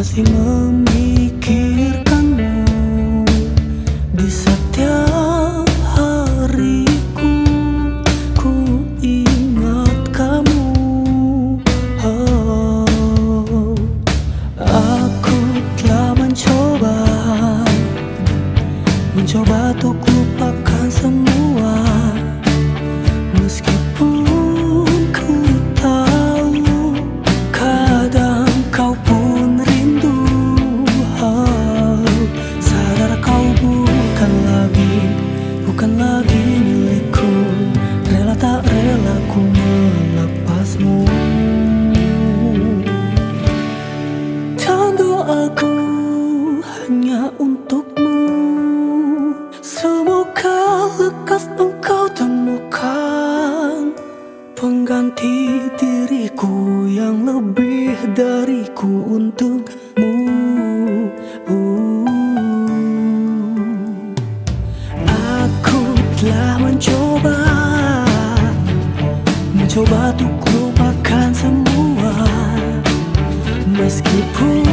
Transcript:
masih memikirkanmu di setiap hariku. Ku ingat kamu. Oh, aku telah mencoba mencoba untuk coba untuk lupakan semua. Meskipun